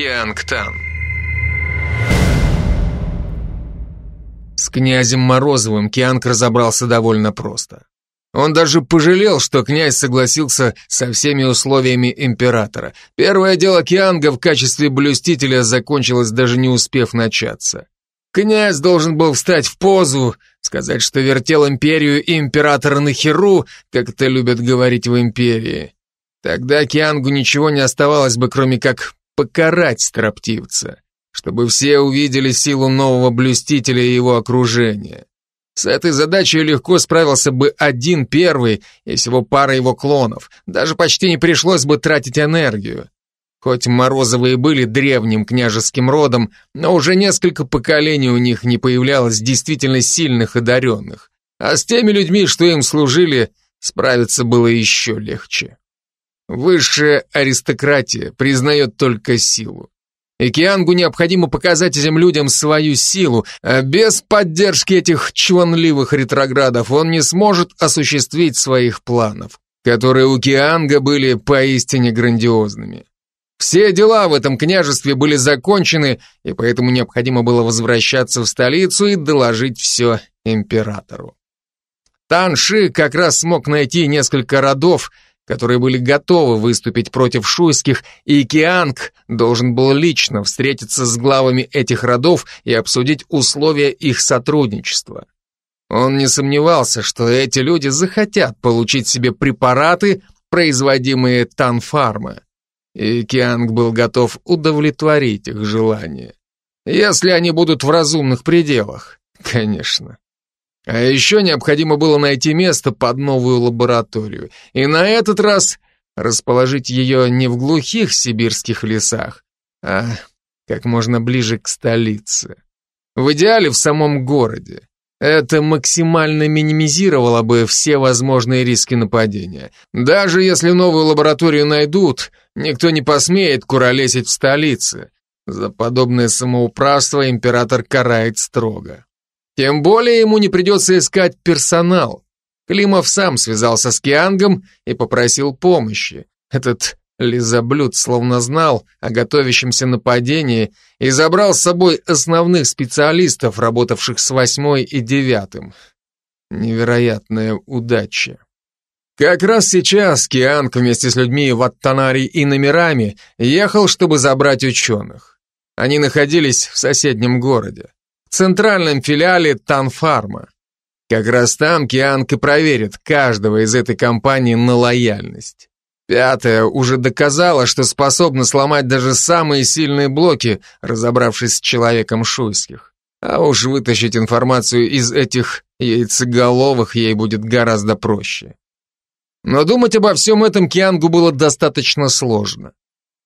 Киангтан. С князем Морозовым Кианг разобрался довольно просто. Он даже пожалел, что князь согласился со всеми условиями императора. Первое дело Кианга в качестве блюстителя закончилось даже не успев начаться. Князь должен был встать в позу, сказать, что вертел империю и императора на херу, как это любят говорить в империи. Тогда Киангу ничего не оставалось бы, кроме как покарать строптивца, чтобы все увидели силу нового блюстителя и его окружения. С этой задачей легко справился бы один первый и всего пара его клонов. Даже почти не пришлось бы тратить энергию. Хоть Морозовые были древним княжеским родом, но уже несколько поколений у них не появлялось действительно сильных одаренных. А с теми людьми, что им служили, справиться было еще легче. Высшая аристократия признает только силу. Океангу необходимо показать этим людям свою силу, а без поддержки этих чванливых ретроградов он не сможет осуществить своих планов, которые у Кианга были поистине грандиозными. Все дела в этом княжестве были закончены, и поэтому необходимо было возвращаться в столицу и доложить все императору. Танши как раз смог найти несколько родов, которые были готовы выступить против шуйских, и Кианг должен был лично встретиться с главами этих родов и обсудить условия их сотрудничества. Он не сомневался, что эти люди захотят получить себе препараты, производимые Танфарма, и Кианг был готов удовлетворить их желания. Если они будут в разумных пределах, конечно. А еще необходимо было найти место под новую лабораторию. И на этот раз расположить ее не в глухих сибирских лесах, а как можно ближе к столице. В идеале в самом городе. Это максимально минимизировало бы все возможные риски нападения. Даже если новую лабораторию найдут, никто не посмеет куролесить в столице. За подобное самоуправство император карает строго. Тем более ему не придется искать персонал. Климов сам связался с Киангом и попросил помощи. Этот лизоблюд словно знал о готовящемся нападении и забрал с собой основных специалистов, работавших с восьмой и девятым. Невероятная удача. Как раз сейчас Кианг вместе с людьми в Аттанари и номерами ехал, чтобы забрать ученых. Они находились в соседнем городе центральном филиале Танфарма. Как раз там Кианг и проверит каждого из этой компании на лояльность. Пятая уже доказала, что способна сломать даже самые сильные блоки, разобравшись с человеком шуйских. А уж вытащить информацию из этих яйцеголовых ей будет гораздо проще. Но думать обо всем этом Киангу было достаточно сложно.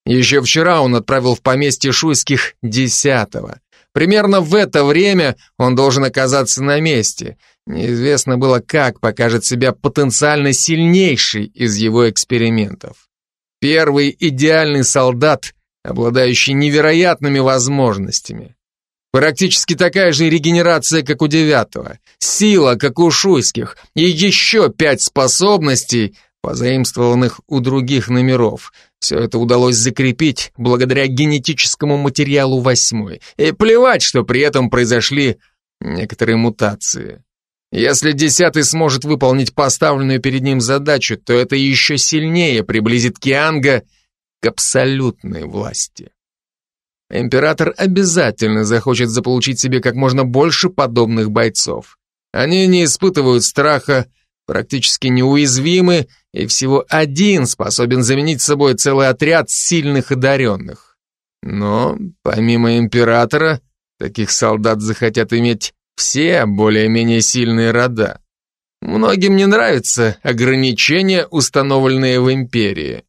Еще вчера он отправил в поместье Шуйских десятого, Примерно в это время он должен оказаться на месте. Неизвестно было, как покажет себя потенциально сильнейший из его экспериментов. Первый идеальный солдат, обладающий невероятными возможностями. Практически такая же регенерация, как у девятого, сила, как у шуйских, и еще пять способностей, позаимствованных у других номеров. Все это удалось закрепить благодаря генетическому материалу восьмой. И плевать, что при этом произошли некоторые мутации. Если десятый сможет выполнить поставленную перед ним задачу, то это еще сильнее приблизит Кианга к абсолютной власти. Император обязательно захочет заполучить себе как можно больше подобных бойцов. Они не испытывают страха, практически неуязвимы, и всего один способен заменить собой целый отряд сильных одаренных. Но, помимо императора, таких солдат захотят иметь все более-менее сильные рода. Многим не нравятся ограничения, установленные в империи.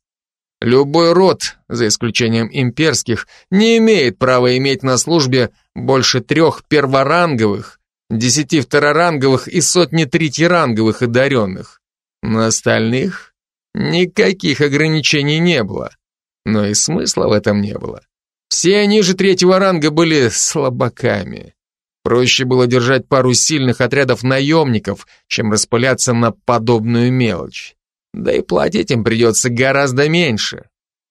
Любой род, за исключением имперских, не имеет права иметь на службе больше трех перворанговых, десяти второранговых и сотни третьеранговых одаренных. На остальных никаких ограничений не было. Но и смысла в этом не было. Все ниже третьего ранга были слабаками. Проще было держать пару сильных отрядов наемников, чем распыляться на подобную мелочь. Да и платить им придется гораздо меньше.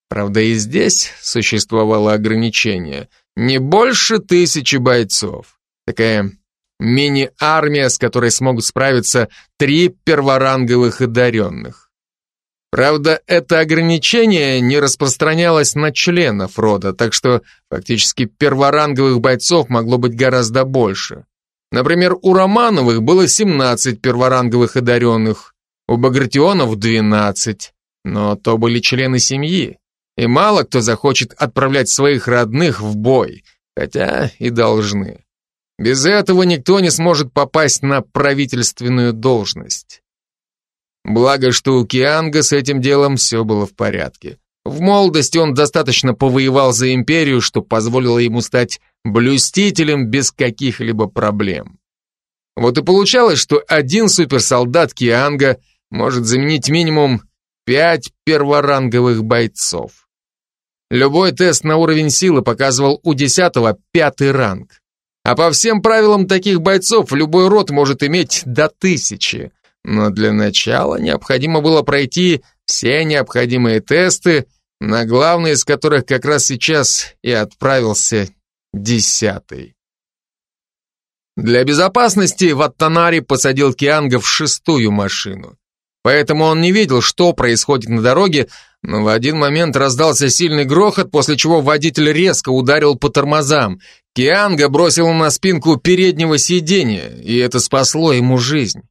Правда, и здесь существовало ограничение. Не больше тысячи бойцов. Такая мини-армия, с которой смогут справиться три перворанговых одаренных. Правда, это ограничение не распространялось на членов рода, так что фактически перворанговых бойцов могло быть гораздо больше. Например, у Романовых было 17 перворанговых одаренных, у Багратионов 12, но то были члены семьи, и мало кто захочет отправлять своих родных в бой, хотя и должны. Без этого никто не сможет попасть на правительственную должность. Благо, что у Кианга с этим делом все было в порядке. В молодости он достаточно повоевал за империю, что позволило ему стать блюстителем без каких-либо проблем. Вот и получалось, что один суперсолдат Кианга может заменить минимум пять перворанговых бойцов. Любой тест на уровень силы показывал у десятого пятый ранг. А по всем правилам таких бойцов любой род может иметь до тысячи. Но для начала необходимо было пройти все необходимые тесты, на главный из которых как раз сейчас и отправился десятый. Для безопасности Ваттанари посадил Кианга в шестую машину. Поэтому он не видел, что происходит на дороге, но в один момент раздался сильный грохот, после чего водитель резко ударил по тормозам. Кианга бросил на спинку переднего сиденья, и это спасло ему жизнь.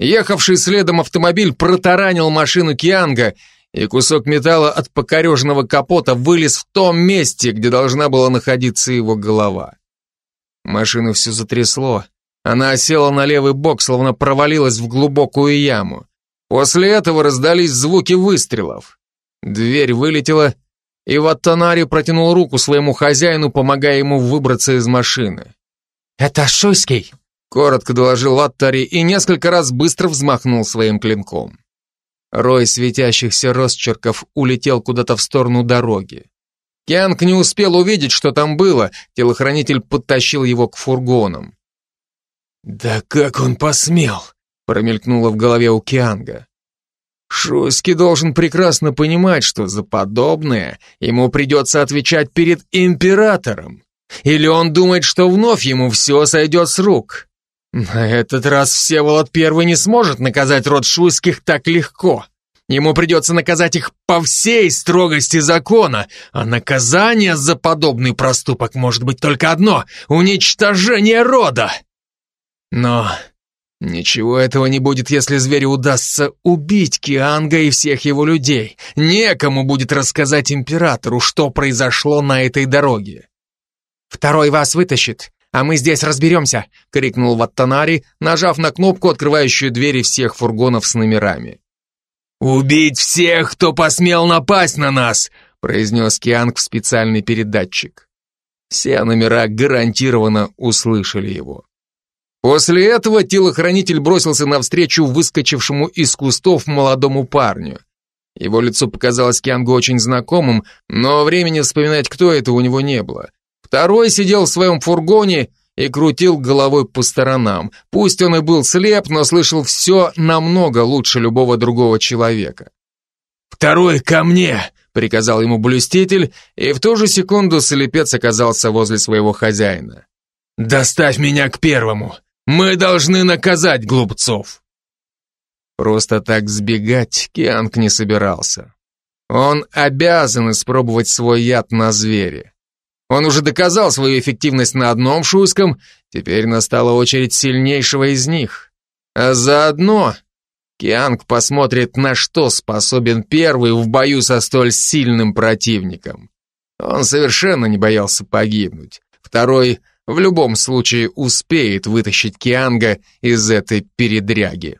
Ехавший следом автомобиль протаранил машину Кианга, и кусок металла от покореженного капота вылез в том месте, где должна была находиться его голова. Машину все затрясло. Она осела на левый бок, словно провалилась в глубокую яму. После этого раздались звуки выстрелов. Дверь вылетела, и Ваттанари протянул руку своему хозяину, помогая ему выбраться из машины. «Это Шуйский!» Коротко доложил Ваттари и несколько раз быстро взмахнул своим клинком. Рой светящихся росчерков улетел куда-то в сторону дороги. Кианг не успел увидеть, что там было, телохранитель подтащил его к фургонам. «Да как он посмел!» промелькнуло в голове у Кианга. Шуйский должен прекрасно понимать, что за подобное ему придется отвечать перед императором. Или он думает, что вновь ему все сойдет с рук. На этот раз Всеволод Первый не сможет наказать род Шуйских так легко. Ему придется наказать их по всей строгости закона, а наказание за подобный проступок может быть только одно — уничтожение рода. Но ничего этого не будет, если зверю удастся убить Кианга и всех его людей. Некому будет рассказать императору, что произошло на этой дороге. «Второй вас вытащит, а мы здесь разберемся!» — крикнул Ваттанари, нажав на кнопку, открывающую двери всех фургонов с номерами. «Убить всех, кто посмел напасть на нас!» — произнес Кианг в специальный передатчик. Все номера гарантированно услышали его. После этого телохранитель бросился навстречу выскочившему из кустов молодому парню. Его лицо показалось Киангу очень знакомым, но времени вспоминать, кто это, у него не было. Второй сидел в своем фургоне и крутил головой по сторонам. Пусть он и был слеп, но слышал все намного лучше любого другого человека. «Второй ко мне!» — приказал ему блюститель, и в ту же секунду слепец оказался возле своего хозяина. «Доставь меня к первому! Мы должны наказать глупцов!» Просто так сбегать Кианг не собирался. Он обязан испробовать свой яд на звере. Он уже доказал свою эффективность на одном шуйском, теперь настала очередь сильнейшего из них. А заодно Кианг посмотрит, на что способен первый в бою со столь сильным противником. Он совершенно не боялся погибнуть. Второй в любом случае успеет вытащить Кианга из этой передряги.